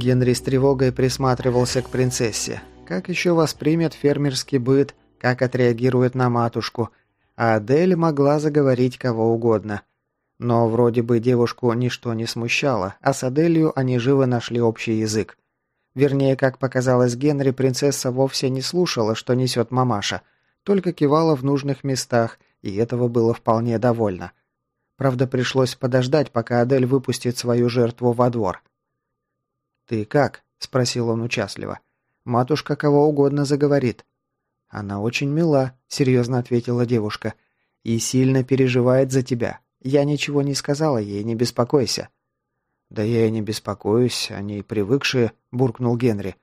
Генри с тревогой присматривался к принцессе. Как еще воспримет фермерский быт, как отреагирует на матушку, а Адель могла заговорить кого угодно. Но вроде бы девушку ничто не смущало, а с Аделью они живо нашли общий язык. Вернее, как показалось Генри, принцесса вовсе не слушала, что несет мамаша, только кивала в нужных местах, и этого было вполне довольно. Правда, пришлось подождать, пока Адель выпустит свою жертву во двор. «Ты как?» – спросил он участливо. «Матушка кого угодно заговорит». «Она очень мила», – серьезно ответила девушка. «И сильно переживает за тебя. Я ничего не сказала ей, не беспокойся». «Да я и не беспокоюсь, они привыкшие», – буркнул Генри.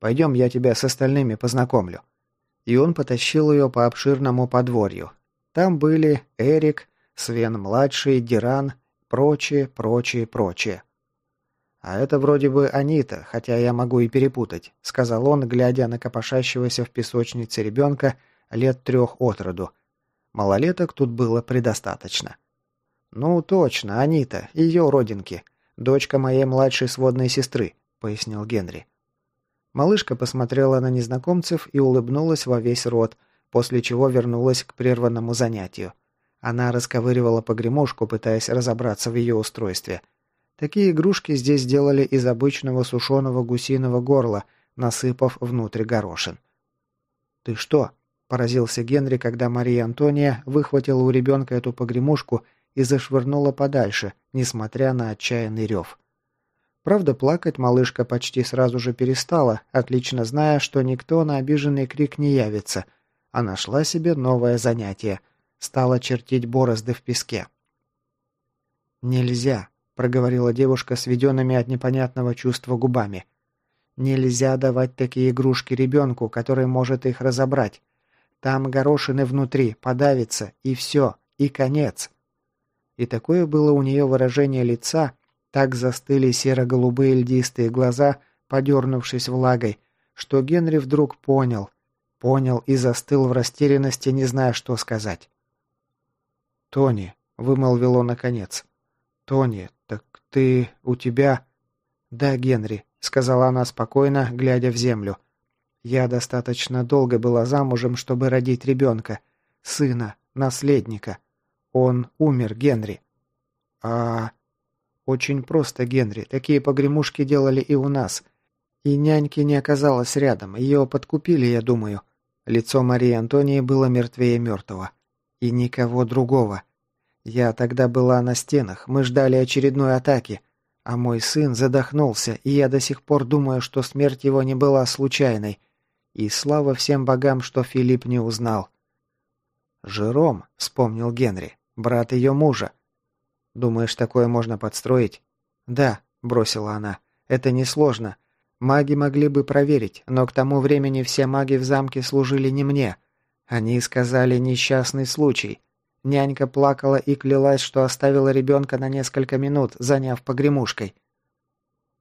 «Пойдем, я тебя с остальными познакомлю». И он потащил ее по обширному подворью. Там были Эрик, Свен-младший, Диран, прочие, прочие, прочие. «А это вроде бы Анита, хотя я могу и перепутать», — сказал он, глядя на копошащегося в песочнице ребенка лет трех от роду. Малолеток тут было предостаточно. «Ну, точно, Анита, ее родинки. Дочка моей младшей сводной сестры», — пояснил Генри. Малышка посмотрела на незнакомцев и улыбнулась во весь рот, после чего вернулась к прерванному занятию. Она расковыривала погремушку, пытаясь разобраться в ее устройстве — Такие игрушки здесь делали из обычного сушеного гусиного горла, насыпав внутрь горошин. «Ты что?» – поразился Генри, когда Мария Антония выхватила у ребенка эту погремушку и зашвырнула подальше, несмотря на отчаянный рев. Правда, плакать малышка почти сразу же перестала, отлично зная, что никто на обиженный крик не явится, а нашла себе новое занятие – стала чертить борозды в песке. «Нельзя», проговорила девушка с веденными от непонятного чувства губами. «Нельзя давать такие игрушки ребенку, который может их разобрать. Там горошины внутри, подавится, и все, и конец». И такое было у нее выражение лица, так застыли серо-голубые льдистые глаза, подернувшись влагой, что Генри вдруг понял, понял и застыл в растерянности, не зная, что сказать. «Тони», — вымолвил он наконец, — «Тони, так ты... у тебя...» «Да, Генри», — сказала она спокойно, глядя в землю. «Я достаточно долго была замужем, чтобы родить ребенка. Сына, наследника. Он умер, Генри». «А...» «Очень просто, Генри. Такие погремушки делали и у нас. И няньки не оказалось рядом. Ее подкупили, я думаю». Лицо Марии Антонии было мертвее мертвого. «И никого другого. Я тогда была на стенах, мы ждали очередной атаки, а мой сын задохнулся, и я до сих пор думаю, что смерть его не была случайной. И слава всем богам, что Филипп не узнал. «Жером», — вспомнил Генри, — «брат ее мужа». «Думаешь, такое можно подстроить?» «Да», — бросила она, — «это несложно. Маги могли бы проверить, но к тому времени все маги в замке служили не мне. Они сказали несчастный случай, Нянька плакала и клялась, что оставила ребенка на несколько минут, заняв погремушкой.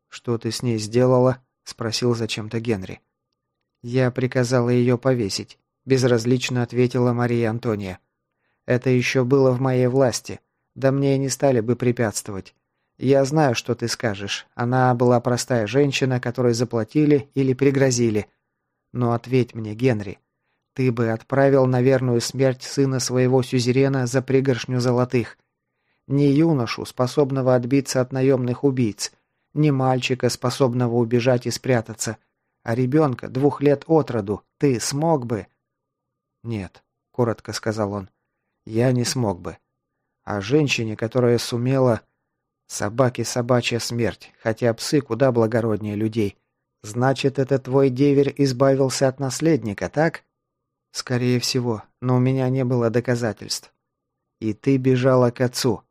«Что ты с ней сделала?» – спросил зачем-то Генри. «Я приказала ее повесить», – безразлично ответила Мария Антония. «Это еще было в моей власти. Да мне и не стали бы препятствовать. Я знаю, что ты скажешь. Она была простая женщина, которой заплатили или пригрозили. Но ответь мне, Генри, ты бы отправил на верную смерть сына своего сюзерена за пригоршню золотых. Не юношу, способного отбиться от наемных убийц, не мальчика, способного убежать и спрятаться, а ребенка двух лет от роду. Ты смог бы?» «Нет», — коротко сказал он, — «я не смог бы. А женщине, которая сумела...» «Собаки собачья смерть, хотя псы куда благороднее людей. Значит, это твой деверь избавился от наследника, так?» «Скорее всего, но у меня не было доказательств. И ты бежала к отцу.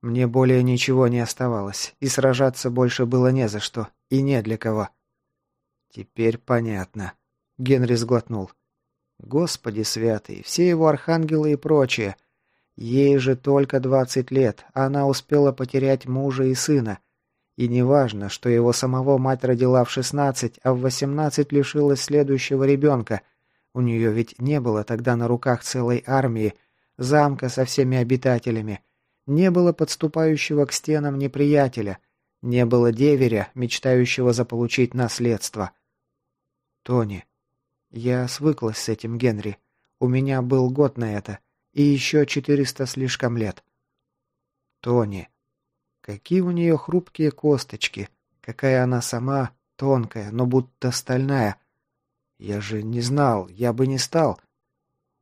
Мне более ничего не оставалось, и сражаться больше было не за что, и не для кого». «Теперь понятно», — Генри сглотнул. «Господи святый, все его архангелы и прочее. Ей же только двадцать лет, а она успела потерять мужа и сына. И неважно, что его самого мать родила в шестнадцать, а в восемнадцать лишилась следующего ребенка — У нее ведь не было тогда на руках целой армии, замка со всеми обитателями, не было подступающего к стенам неприятеля, не было деверя, мечтающего заполучить наследство. Тони. Я свыклась с этим, Генри. У меня был год на это. И еще четыреста слишком лет. Тони. Какие у нее хрупкие косточки. Какая она сама тонкая, но будто стальная. Я же не знал, я бы не стал.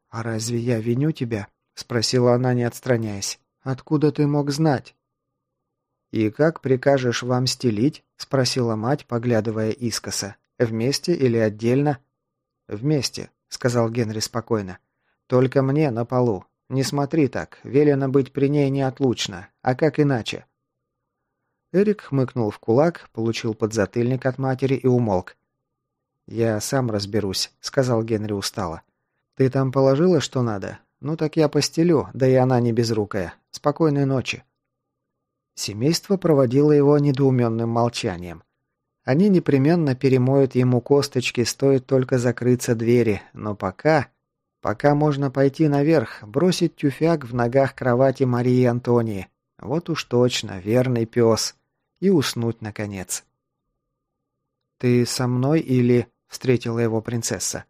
А разве я виню тебя? Спросила она, не отстраняясь. Откуда ты мог знать? «И как прикажешь вам стелить?» – спросила мать, поглядывая искоса. «Вместе или отдельно?» «Вместе», — сказал Генри спокойно. «Только мне на полу. Не смотри так. Велено быть при ней неотлучно. А как иначе?» Эрик хмыкнул в кулак, получил подзатыльник от матери и умолк. «Я сам разберусь», — сказал Генри устало. «Ты там положила, что надо? Ну так я постелю, да и она не безрукая. Спокойной ночи». Семейство проводило его недоуменным молчанием. Они непременно перемоют ему косточки, стоит только закрыться двери, но пока... Пока можно пойти наверх, бросить тюфяк в ногах кровати Марии Антонии. Вот уж точно, верный пес. И уснуть, наконец. «Ты со мной или...» — встретила его принцесса.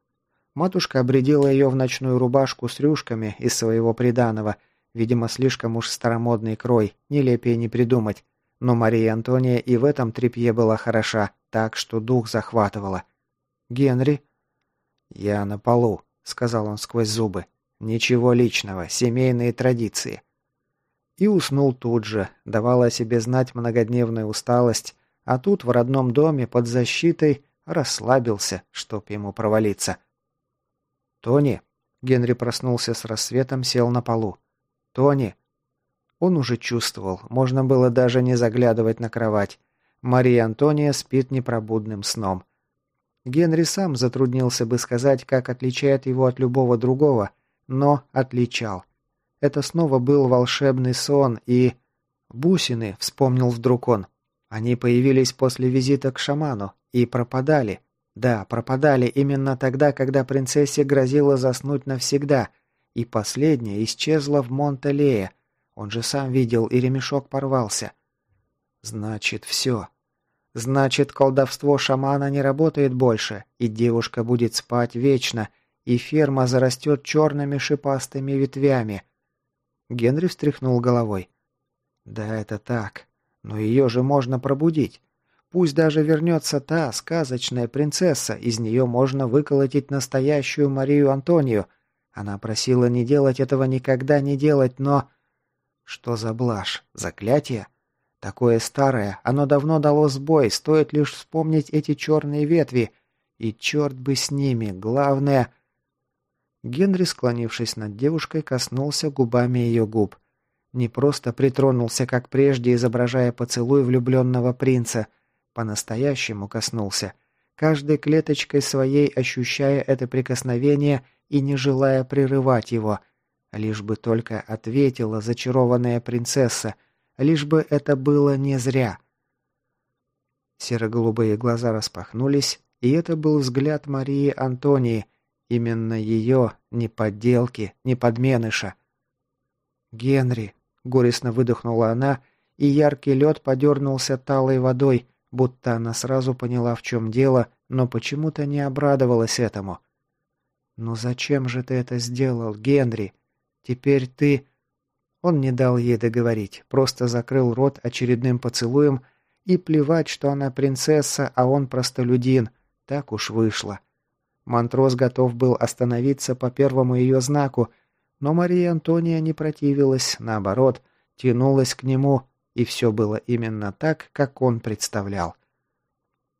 Матушка обредила ее в ночную рубашку с рюшками из своего приданого, видимо, слишком уж старомодный крой, нелепее не придумать. Но Мария Антония и в этом трепье была хороша, так что дух захватывала. «Генри?» «Я на полу», — сказал он сквозь зубы. «Ничего личного, семейные традиции». И уснул тут же, давала о себе знать многодневная усталость, а тут в родном доме под защитой расслабился, чтоб ему провалиться. «Тони!» Генри проснулся с рассветом, сел на полу. «Тони!» Он уже чувствовал, можно было даже не заглядывать на кровать. Мария Антония спит непробудным сном. Генри сам затруднился бы сказать, как отличает его от любого другого, но отличал. Это снова был волшебный сон и... Бусины, вспомнил вдруг он. Они появились после визита к шаману и пропадали. Да, пропадали именно тогда, когда принцессе грозило заснуть навсегда, и последняя исчезла в Монтелее, он же сам видел, и ремешок порвался. Значит, все. Значит, колдовство шамана не работает больше, и девушка будет спать вечно, и ферма зарастет черными шипастыми ветвями. Генри встряхнул головой. Да это так. Но ее же можно пробудить. Пусть даже вернется та сказочная принцесса, из нее можно выколотить настоящую Марию Антонию. Она просила не делать этого никогда не делать, но... Что за блажь? Заклятие? Такое старое, оно давно дало сбой, стоит лишь вспомнить эти черные ветви. И черт бы с ними, главное... Генри, склонившись над девушкой, коснулся губами ее губ. Не просто притронулся, как прежде, изображая поцелуй влюбленного принца. По-настоящему коснулся. Каждой клеточкой своей ощущая это прикосновение и не желая прерывать его — Лишь бы только ответила зачарованная принцесса, лишь бы это было не зря. Серо-голубые глаза распахнулись, и это был взгляд Марии Антонии, именно ее, не подделки, не подменыша. «Генри!» — горестно выдохнула она, и яркий лед подернулся талой водой, будто она сразу поняла, в чем дело, но почему-то не обрадовалась этому. «Ну зачем же ты это сделал, Генри?» Теперь ты...» Он не дал ей договорить, просто закрыл рот очередным поцелуем и плевать, что она принцесса, а он простолюдин. Так уж вышло. Монтрос готов был остановиться по первому ее знаку, но Мария Антония не противилась, наоборот, тянулась к нему, и все было именно так, как он представлял.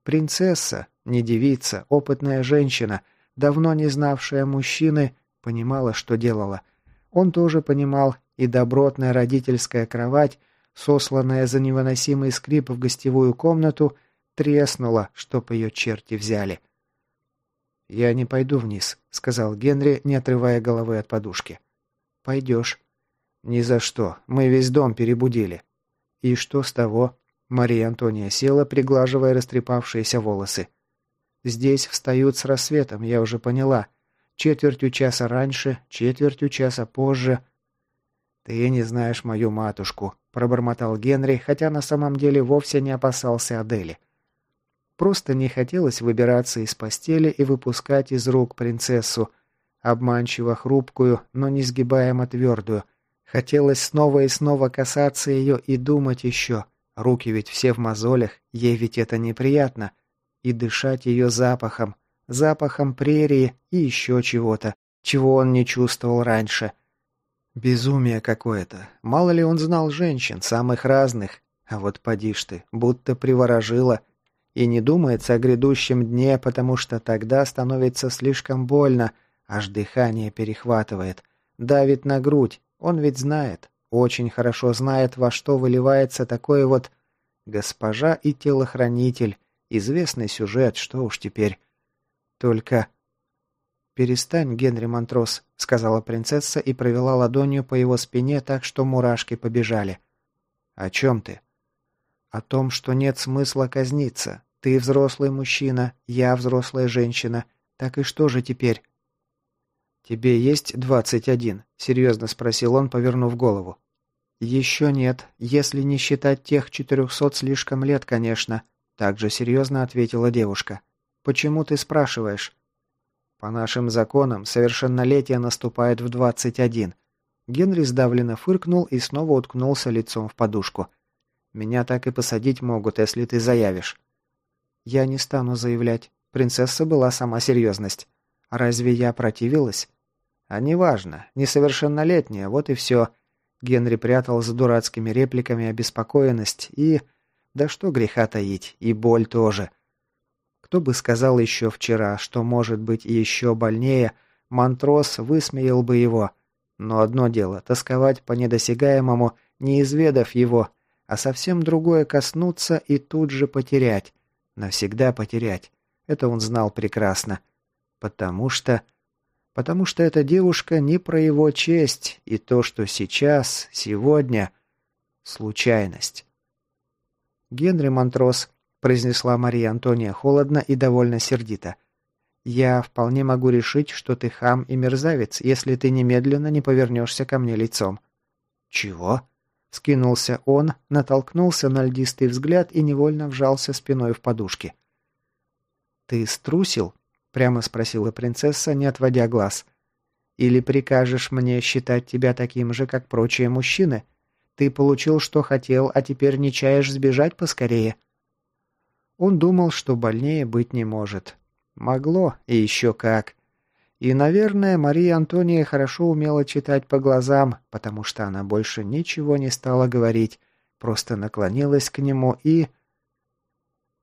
Принцесса, не девица, опытная женщина, давно не знавшая мужчины, понимала, что делала – он тоже понимал, и добротная родительская кровать, сосланная за невыносимый скрип в гостевую комнату, треснула, чтоб ее черти взяли. «Я не пойду вниз», — сказал Генри, не отрывая головы от подушки. «Пойдешь». «Ни за что. Мы весь дом перебудили». «И что с того?» Мария Антония села, приглаживая растрепавшиеся волосы. «Здесь встают с рассветом, я уже поняла. Четвертью часа раньше, четвертью часа позже. «Ты не знаешь мою матушку», – пробормотал Генри, хотя на самом деле вовсе не опасался Адели. Просто не хотелось выбираться из постели и выпускать из рук принцессу, обманчиво хрупкую, но несгибаемо твердую. Хотелось снова и снова касаться ее и думать еще. Руки ведь все в мозолях, ей ведь это неприятно. И дышать ее запахом, запахом прерии и еще чего-то, чего он не чувствовал раньше. Безумие какое-то. Мало ли он знал женщин, самых разных. А вот поди ж ты, будто приворожила – и не думается о грядущем дне, потому что тогда становится слишком больно, аж дыхание перехватывает. Давит на грудь. Он ведь знает, очень хорошо знает, во что выливается такой вот госпожа и телохранитель. Известный сюжет, что уж теперь. Только... «Перестань, Генри Монтрос», — сказала принцесса и провела ладонью по его спине так, что мурашки побежали. «О чем ты?» «О том, что нет смысла казниться. Ты взрослый мужчина, я взрослая женщина. Так и что же теперь?» «Тебе есть двадцать один?» – серьезно спросил он, повернув голову. «Еще нет, если не считать тех четырехсот слишком лет, конечно», – также серьезно ответила девушка. «Почему ты спрашиваешь?» «По нашим законам совершеннолетие наступает в двадцать один». Генри сдавленно фыркнул и снова уткнулся лицом в подушку. «Меня так и посадить могут, если ты заявишь». Я не стану заявлять. Принцесса была сама серьезность. Разве я противилась? А неважно. Несовершеннолетняя, вот и все. Генри прятал за дурацкими репликами обеспокоенность и... Да что греха таить, и боль тоже. Кто бы сказал еще вчера, что может быть еще больнее, Монтрос высмеял бы его. Но одно дело — тосковать по недосягаемому, не изведав его, а совсем другое — коснуться и тут же потерять. Навсегда потерять. Это он знал прекрасно. Потому что... Потому что эта девушка не про его честь, и то, что сейчас, сегодня... Случайность. «Генри Монтрос», — произнесла Мария Антония холодно и довольно сердито. «Я вполне могу решить, что ты хам и мерзавец, если ты немедленно не повернешься ко мне лицом». «Чего?» Скинулся он, натолкнулся на льдистый взгляд и невольно вжался спиной в подушки. «Ты струсил?» — прямо спросила принцесса, не отводя глаз. «Или прикажешь мне считать тебя таким же, как прочие мужчины? Ты получил, что хотел, а теперь не чаешь сбежать поскорее?» Он думал, что больнее быть не может. Могло, и еще как. И, наверное, Мария Антония хорошо умела читать по глазам, потому что она больше ничего не стала говорить, просто наклонилась к нему и...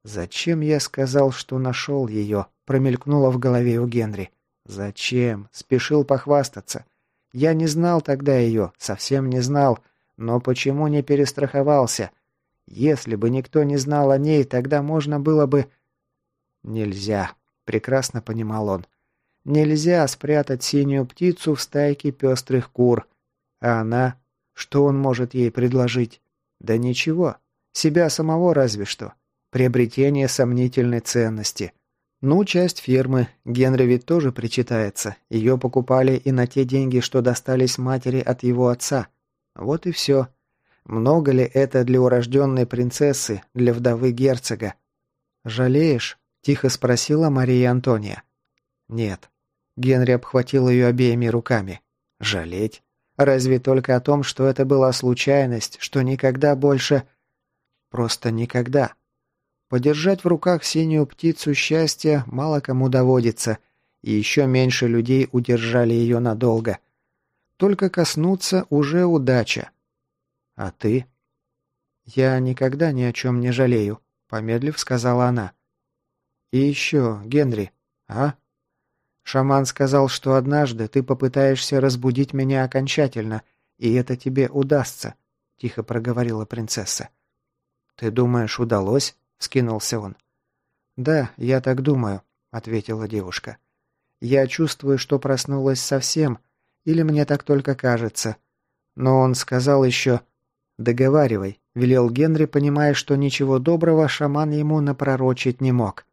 «Зачем я сказал, что нашел ее?» — промелькнуло в голове у Генри. «Зачем?» — спешил похвастаться. «Я не знал тогда ее, совсем не знал, но почему не перестраховался? Если бы никто не знал о ней, тогда можно было бы...» «Нельзя», — прекрасно понимал он. Нельзя спрятать синюю птицу в стайке пестрых кур. А она? Что он может ей предложить? Да ничего. Себя самого разве что. Приобретение сомнительной ценности. Ну, часть фирмы. Генри ведь тоже причитается. Ее покупали и на те деньги, что достались матери от его отца. Вот и все. Много ли это для урожденной принцессы, для вдовы герцога? «Жалеешь?» – тихо спросила Мария Антония. «Нет». Генри обхватил ее обеими руками. Жалеть? Разве только о том, что это была случайность, что никогда больше... Просто никогда. Подержать в руках синюю птицу счастья мало кому доводится, и еще меньше людей удержали ее надолго. Только коснуться уже удача. А ты? Я никогда ни о чем не жалею, помедлив сказала она. И еще, Генри, а? Шаман сказал, что однажды ты попытаешься разбудить меня окончательно, и это тебе удастся», — тихо проговорила принцесса. «Ты думаешь, удалось?» — скинулся он. «Да, я так думаю», — ответила девушка. «Я чувствую, что проснулась совсем, или мне так только кажется. Но он сказал еще...» «Договаривай», — велел Генри, понимая, что ничего доброго шаман ему напророчить не мог.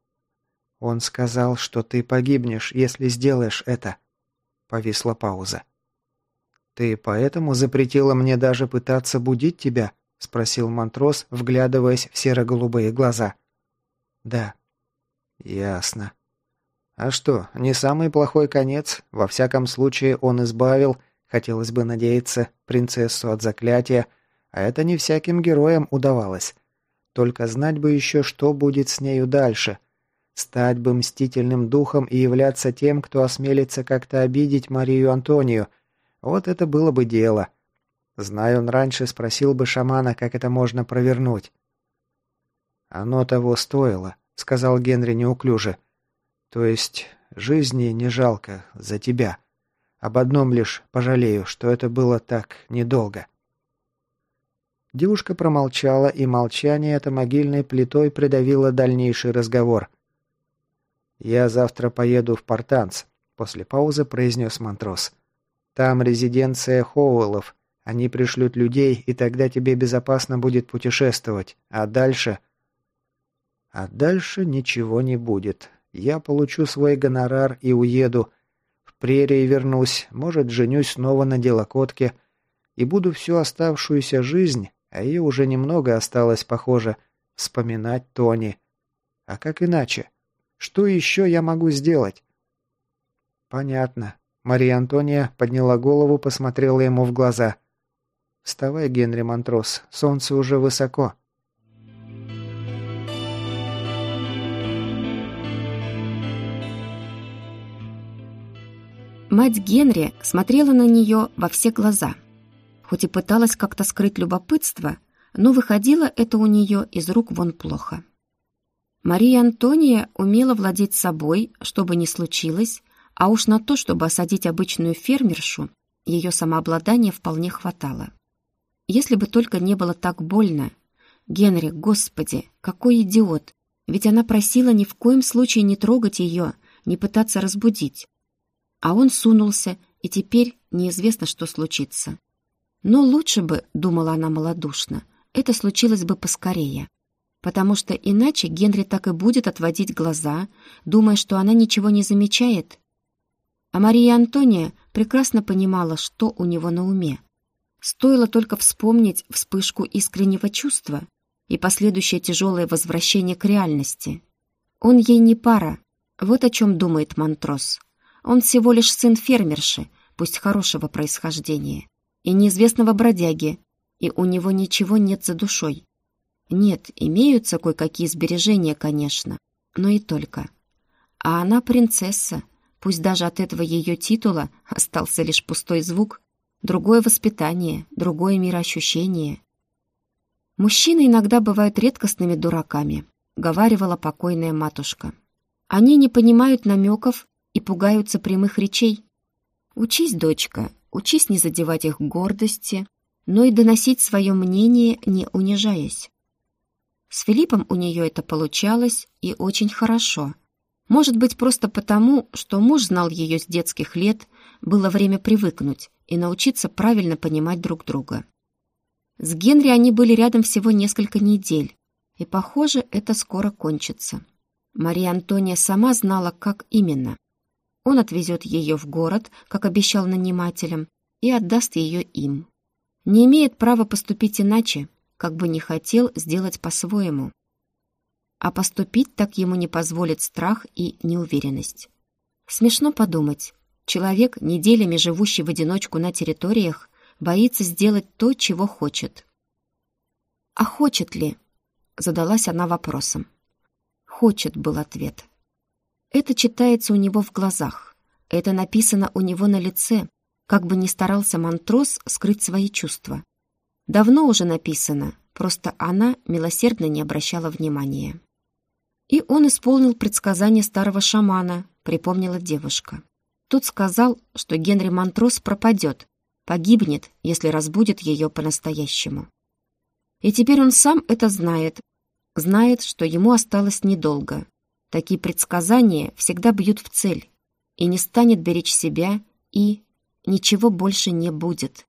«Он сказал, что ты погибнешь, если сделаешь это», Повисла пауза. «Ты поэтому запретила мне даже пытаться будить тебя?» — спросил Монтрос, вглядываясь в серо-голубые глаза. «Да». «Ясно. А что, не самый плохой конец. Во всяком случае, он избавил, хотелось бы надеяться, принцессу от заклятия, а это не всяким героям удавалось. Только знать бы еще, что будет с нею дальше. Стать бы мстительным духом и являться тем, кто осмелится как-то обидеть Марию Антонию. Вот это было бы дело. Знаю, он раньше спросил бы шамана, как это можно провернуть. «Оно того стоило», — сказал Генри неуклюже. «То есть жизни не жалко за тебя. Об одном лишь пожалею, что это было так недолго». Девушка промолчала, и молчание это могильной плитой придавило дальнейший разговор. «Я завтра поеду в Портанц», — после паузы произнес Монтрос. «Там резиденция Хоуэллов. Они пришлют людей, и тогда тебе безопасно будет путешествовать. А дальше...» «А дальше ничего не будет. Я получу свой гонорар и уеду. В прерии вернусь, может, женюсь снова на делокотке, и буду всю оставшуюся жизнь а ее уже немного осталось, похоже, вспоминать Тони. А как иначе? Что еще я могу сделать? Понятно. Мария Антония подняла голову, посмотрела ему в глаза. «Вставай, Генри Монтрос, солнце уже высоко». Мать Генри смотрела на нее во все глаза – Хоть и пыталась как-то скрыть любопытство, но выходило это у нее из рук вон плохо. Мария Антония умела владеть собой, что бы ни случилось, а уж на то, чтобы осадить обычную фермершу, ее самообладания вполне хватало. Если бы только не было так больно. Генри, господи, какой идиот! Ведь она просила ни в коем случае не трогать ее, не пытаться разбудить. А он сунулся, и теперь неизвестно, что случится. Но лучше бы, думала она малодушно, это случилось бы поскорее. Потому что иначе Генри так и будет отводить глаза, думая, что она ничего не замечает. А Мария Антония прекрасно понимала, что у него на уме. Стоило только вспомнить вспышку искреннего чувства и последующее тяжелое возвращение к реальности. Он ей не пара, вот о чем думает Монтрос. Он всего лишь сын фермерши, пусть хорошего происхождения и неизвестного бродяги, и у него ничего нет за душой. Нет, имеются кое-какие сбережения, конечно, но и только. А она принцесса, пусть даже от этого ее титула остался лишь пустой звук, другое воспитание, другое мироощущение. Мужчины иногда бывают редкостными дураками, говаривала покойная матушка. Они не понимают намеков и пугаются прямых речей. Учись, дочка, Учись не задевать их гордости, но и доносить свое мнение, не унижаясь. С Филиппом у нее это получалось и очень хорошо. Может быть, просто потому, что муж знал ее с детских лет, было время привыкнуть и научиться правильно понимать друг друга. С Генри они были рядом всего несколько недель, и, похоже, это скоро кончится. Мария Антония сама знала, как именно. Он отвезет ее в город, как обещал нанимателям, и отдаст ее им. Не имеет права поступить иначе, как бы не хотел сделать по-своему. А поступить так ему не позволит страх и неуверенность. Смешно подумать. Человек, неделями живущий в одиночку на территориях, боится сделать то, чего хочет. «А хочет ли?» — задалась она вопросом. «Хочет» был ответ. Это читается у него в глазах. Это написано у него на лице, как бы ни старался Монтрос скрыть свои чувства. Давно уже написано, просто она милосердно не обращала внимания. И он исполнил предсказание старого шамана, припомнила девушка. Тот сказал, что Генри Монтрос пропадет, погибнет, если разбудит ее по-настоящему. И теперь он сам это знает, знает, что ему осталось недолго, Такие предсказания всегда бьют в цель, и не станет беречь себя, и ничего больше не будет.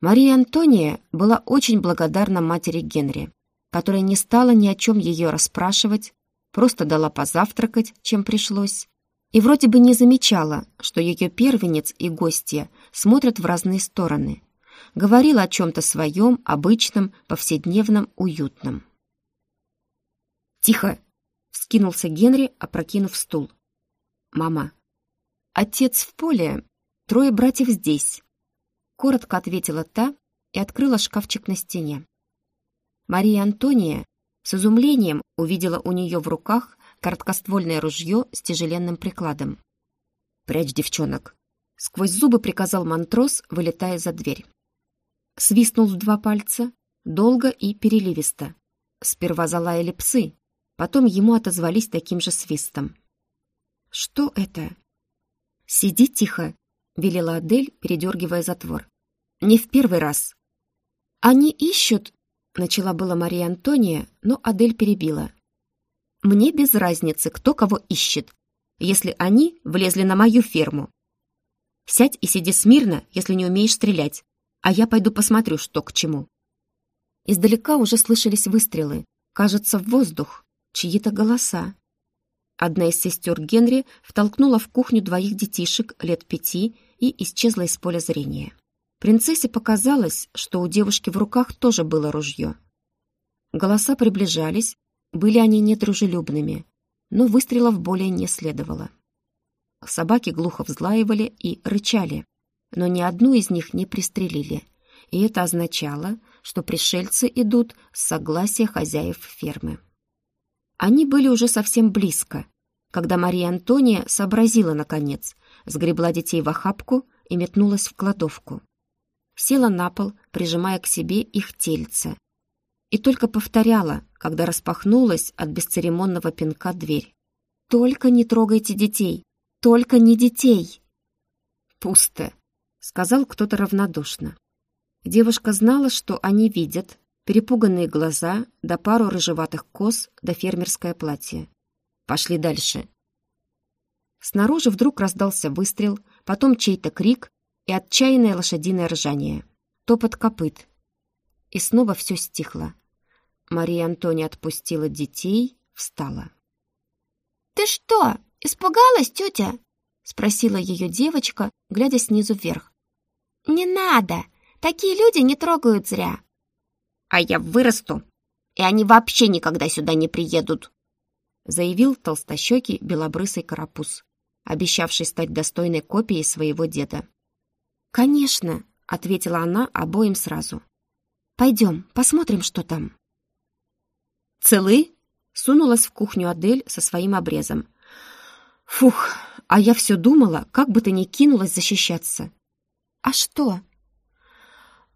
Мария Антония была очень благодарна матери Генри, которая не стала ни о чем ее расспрашивать, просто дала позавтракать, чем пришлось, И вроде бы не замечала, что ее первенец и гостья смотрят в разные стороны. Говорила о чем-то своем, обычном, повседневном, уютном. «Тихо!» — вскинулся Генри, опрокинув стул. «Мама, отец в поле, трое братьев здесь», — коротко ответила та и открыла шкафчик на стене. Мария Антония с изумлением увидела у нее в руках короткоствольное ружье с тяжеленным прикладом. «Прячь девчонок!» — сквозь зубы приказал Монтрос, вылетая за дверь. Свистнул в два пальца, долго и переливисто. Сперва залаяли псы, потом ему отозвались таким же свистом. «Что это?» «Сиди тихо», — велела Адель, передергивая затвор. «Не в первый раз». «Они ищут», — начала была Мария Антония, но Адель перебила. «Мне без разницы, кто кого ищет, если они влезли на мою ферму. Сядь и сиди смирно, если не умеешь стрелять, а я пойду посмотрю, что к чему». Издалека уже слышались выстрелы, кажется, в воздух, чьи-то голоса. Одна из сестер Генри втолкнула в кухню двоих детишек лет пяти и исчезла из поля зрения. Принцессе показалось, что у девушки в руках тоже было ружье. Голоса приближались, были они недружелюбными, но выстрелов более не следовало. Собаки глухо взлаивали и рычали, но ни одну из них не пристрелили, и это означало, что пришельцы идут с согласия хозяев фермы. Они были уже совсем близко, когда Мария Антония сообразила, наконец, сгребла детей в охапку и метнулась в кладовку. Села на пол, прижимая к себе их тельце. И только повторяла, когда распахнулась от бесцеремонного пинка дверь. «Только не трогайте детей! Только не детей!» «Пусто!» — сказал кто-то равнодушно. Девушка знала, что они видят, перепуганные глаза, да пару рыжеватых кос, да фермерское платье. Пошли дальше. Снаружи вдруг раздался выстрел, потом чей-то крик и отчаянное лошадиное ржание. Топот копыт. И снова все стихло. Мария Антония отпустила детей, встала. «Ты что, испугалась, тетя?» — спросила ее девочка, глядя снизу вверх. «Не надо! Такие люди не трогают зря а я вырасту, и они вообще никогда сюда не приедут», заявил толстощекий белобрысый карапуз, обещавший стать достойной копией своего деда. «Конечно», — ответила она обоим сразу. «Пойдем, посмотрим, что там». «Целы?» — сунулась в кухню Адель со своим обрезом. «Фух, а я все думала, как бы ты ни кинулась защищаться». «А что?»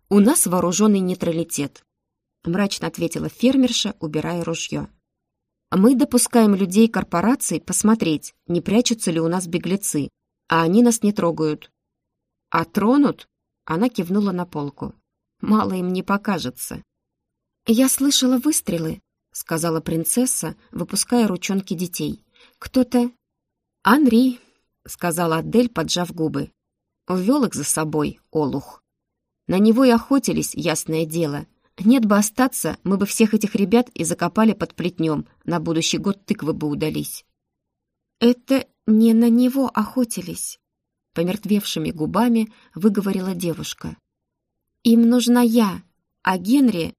«У нас вооруженный нейтралитет. — мрачно ответила фермерша, убирая ружье. «Мы допускаем людей корпораций посмотреть, не прячутся ли у нас беглецы, а они нас не трогают». «А тронут?» — она кивнула на полку. «Мало им не покажется». «Я слышала выстрелы», — сказала принцесса, выпуская ручонки детей. «Кто-то...» «Анри», — сказала Адель, поджав губы. Увел их за собой, олух. На него и охотились, ясное дело, нет бы остаться, мы бы всех этих ребят и закопали под плетнем, на будущий год тыквы бы удались. Это не на него охотились, помертвевшими губами выговорила девушка. Им нужна я, а Генри...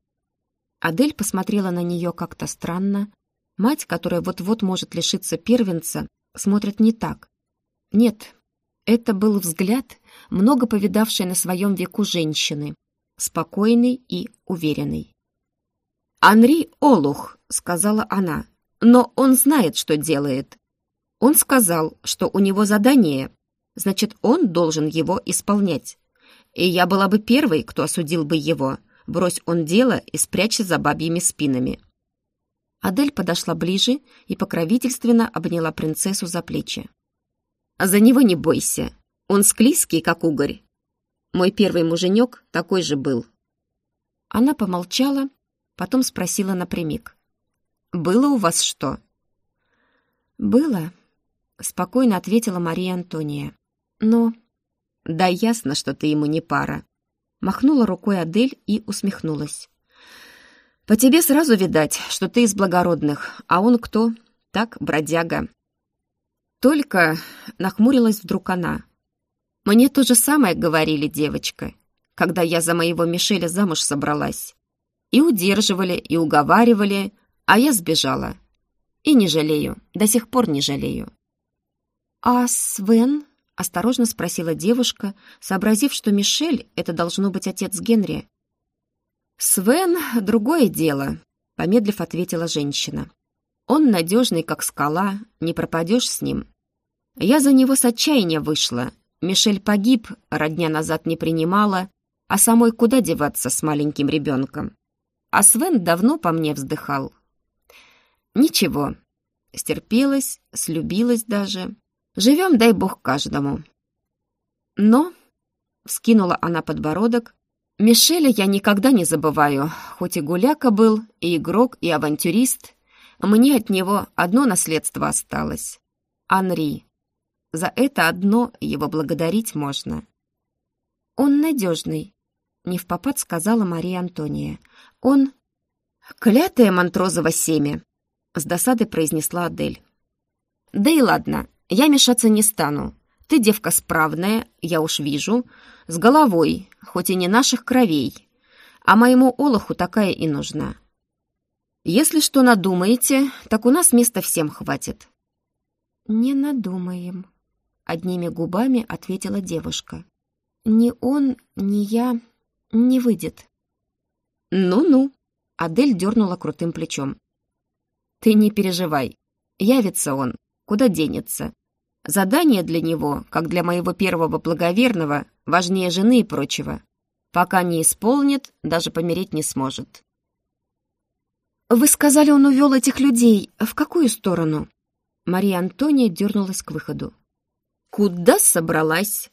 Адель посмотрела на нее как-то странно. Мать, которая вот-вот может лишиться первенца, смотрит не так. Нет, это был взгляд, много повидавшей на своем веку женщины, спокойный и уверенный. «Анри Олух», — сказала она, — «но он знает, что делает. Он сказал, что у него задание, значит, он должен его исполнять. И я была бы первой, кто осудил бы его. Брось он дело и спрячься за бабьими спинами». Адель подошла ближе и покровительственно обняла принцессу за плечи. «За него не бойся. Он склизкий, как угорь, мой первый муженек такой же был». Она помолчала, потом спросила напрямик. «Было у вас что?» «Было», — спокойно ответила Мария Антония. «Но...» «Да ясно, что ты ему не пара», — махнула рукой Адель и усмехнулась. «По тебе сразу видать, что ты из благородных, а он кто? Так, бродяга». Только нахмурилась вдруг она. Мне то же самое говорили, девочка, когда я за моего Мишеля замуж собралась. И удерживали, и уговаривали, а я сбежала. И не жалею, до сих пор не жалею. «А Свен?» — осторожно спросила девушка, сообразив, что Мишель — это должно быть отец Генри. «Свен — другое дело», — помедлив ответила женщина. «Он надежный, как скала, не пропадешь с ним. Я за него с отчаяния вышла. Мишель погиб, родня назад не принимала, а самой куда деваться с маленьким ребенком? А Свен давно по мне вздыхал. Ничего, стерпелась, слюбилась даже. Живем, дай бог, каждому. Но, — вскинула она подбородок, — Мишеля я никогда не забываю, хоть и гуляка был, и игрок, и авантюрист. Мне от него одно наследство осталось. Анри. За это одно его благодарить можно. Он надежный, — не в попад сказала Мария Антония. Он... Клятое Монтрозово семя, — с досадой произнесла Адель. Да и ладно, я мешаться не стану. Ты девка справная, я уж вижу, с головой, хоть и не наших кровей. А моему Олоху такая и нужна. Если что надумаете, так у нас места всем хватит. Не надумаем, одними губами ответила девушка. Ни он, ни я не выйдет. Ну-ну, Адель дернула крутым плечом. Ты не переживай, явится он, куда денется. Задание для него, как для моего первого благоверного, важнее жены и прочего. Пока не исполнит, даже помереть не сможет. «Вы сказали, он увел этих людей. В какую сторону?» Мария Антония дернулась к выходу. «Куда собралась?»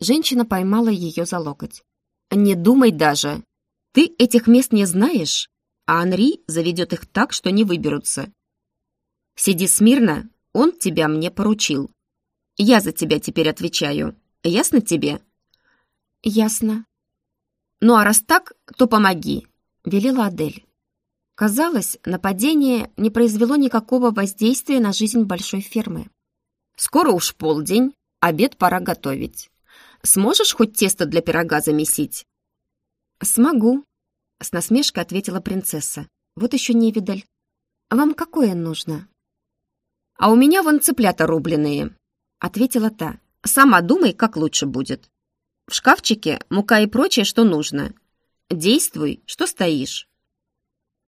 Женщина поймала ее за локоть. «Не думай даже. Ты этих мест не знаешь, а Анри заведет их так, что не выберутся. Сиди смирно, он тебя мне поручил. Я за тебя теперь отвечаю. Ясно тебе?» «Ясно». «Ну а раз так, то помоги», — велела Адель. Казалось, нападение не произвело никакого воздействия на жизнь большой фермы. «Скоро уж полдень, обед пора готовить. Сможешь хоть тесто для пирога замесить?» «Смогу», — с насмешкой ответила принцесса. «Вот еще невидаль. Вам какое нужно?» «А у меня вон цыплята рубленые», — ответила та. «Сама думай, как лучше будет. В шкафчике мука и прочее, что нужно. Действуй, что стоишь».